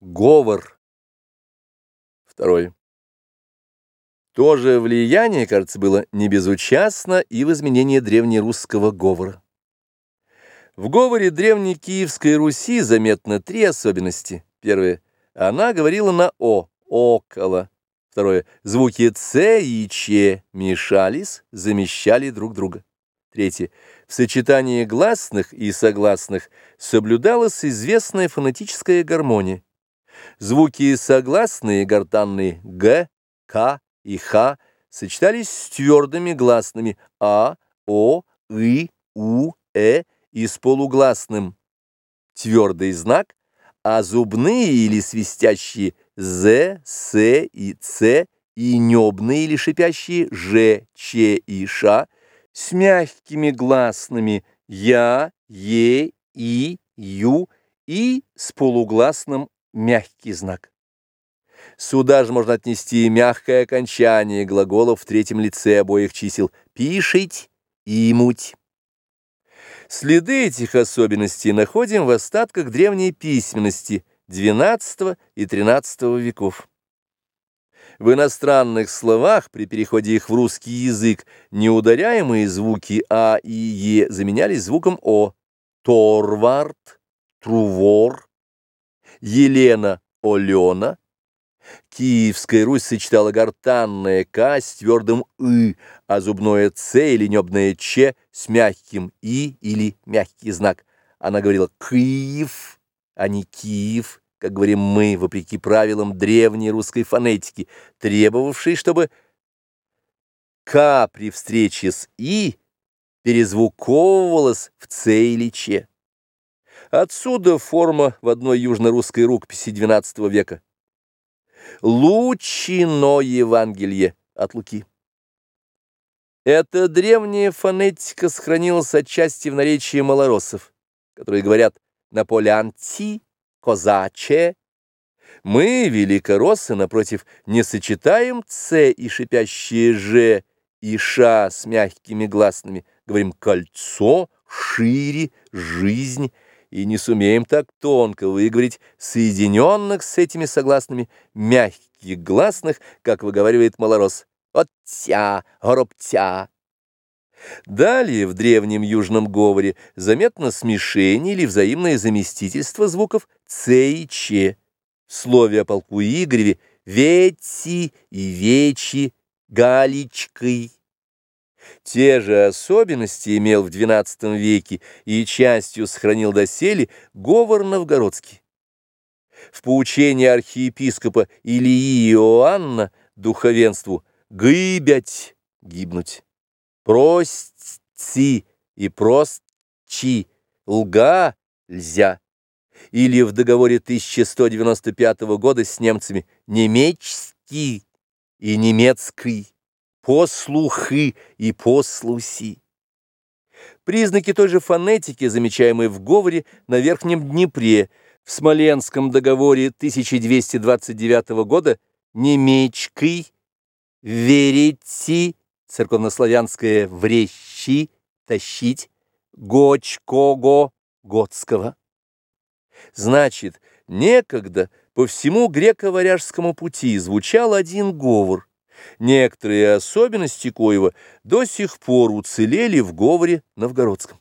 Говор. Второе. То же влияние, кажется, было не безучастно и в изменении древнерусского говора. В говоре древней Киевской Руси заметно три особенности. Первое. Она говорила на «о», «около». Второе. Звуки «ц» и «ч» мешались, замещали друг друга. Третье. В сочетании гласных и согласных соблюдалась известная фонетическая гармония. Звуки согласные, гортанные «г», «к» и «х» сочетались с твердыми гласными «а», «о», «и», «у», «э» и с полугласным. Твердый знак, а зубные или свистящие «з», «с» и «ц» и небные или шипящие «ж», «ч» и «ш» с мягкими гласными «я», «е», «и», «ю» и с полугласным мягкий знак. Сюда же можно отнести мягкое окончание глаголов в третьем лице обоих чисел «пишить» и «муть». Следы этих особенностей находим в остатках древней письменности XII и XIII веков. В иностранных словах при переходе их в русский язык неударяемые звуки «а» и «е» заменялись звуком «о». Торвард, Трувор, Елена Олена. Киевская Русь сочетала гортанное «к» с твердым «ы», а зубное «ц» или небное «ч» с мягким «и» или мягкий знак. Она говорила «Киев», а не «Киев», как говорим мы, вопреки правилам древней русской фонетики, требовавшей, чтобы «к» при встрече с «и» перезвуковывалась в «ц» или «ч». Отсюда форма в одной южно-русской рукописи XII века. Лучино Евангелие от Луки. Эта древняя фонетика сохранилась отчасти в наречии малороссов, которые говорят на поле анти, козаче. Мы, великороссы, напротив, не сочетаем «ц» и шипящие «ж» и «ша» с мягкими гласными, говорим «кольцо», «шире», «жизнь», и не сумеем так тонко выговорить соединенных с этими согласными мягких гласных, как выговаривает малорос. Оття, горобтя. Далее в древнем южном говоре заметно смешение или взаимное заместительство звуков «ц» и «ч». В слове о полку Игореве «вети» и «вечи», «галичкой». Те же особенности имел в XII веке и частью сохранил доселе говор новгородский. В поучении архиепископа Илии Иоанна духовенству «гыбять» — гибнуть, «прости» и «простчи» — лга «льзя» или в договоре 1195 года с немцами «немечский» и «немецкий» послухы и послуси. Признаки той же фонетики, замечаемые в говоре на Верхнем Днепре, в Смоленском договоре 1229 года немечкой, верите, церковнославянское врещи, тащить, гочкого, готского. Значит, некогда по всему греко-варяжскому пути звучал один говор, Некоторые особенности коего до сих пор уцелели в говоре новгородском.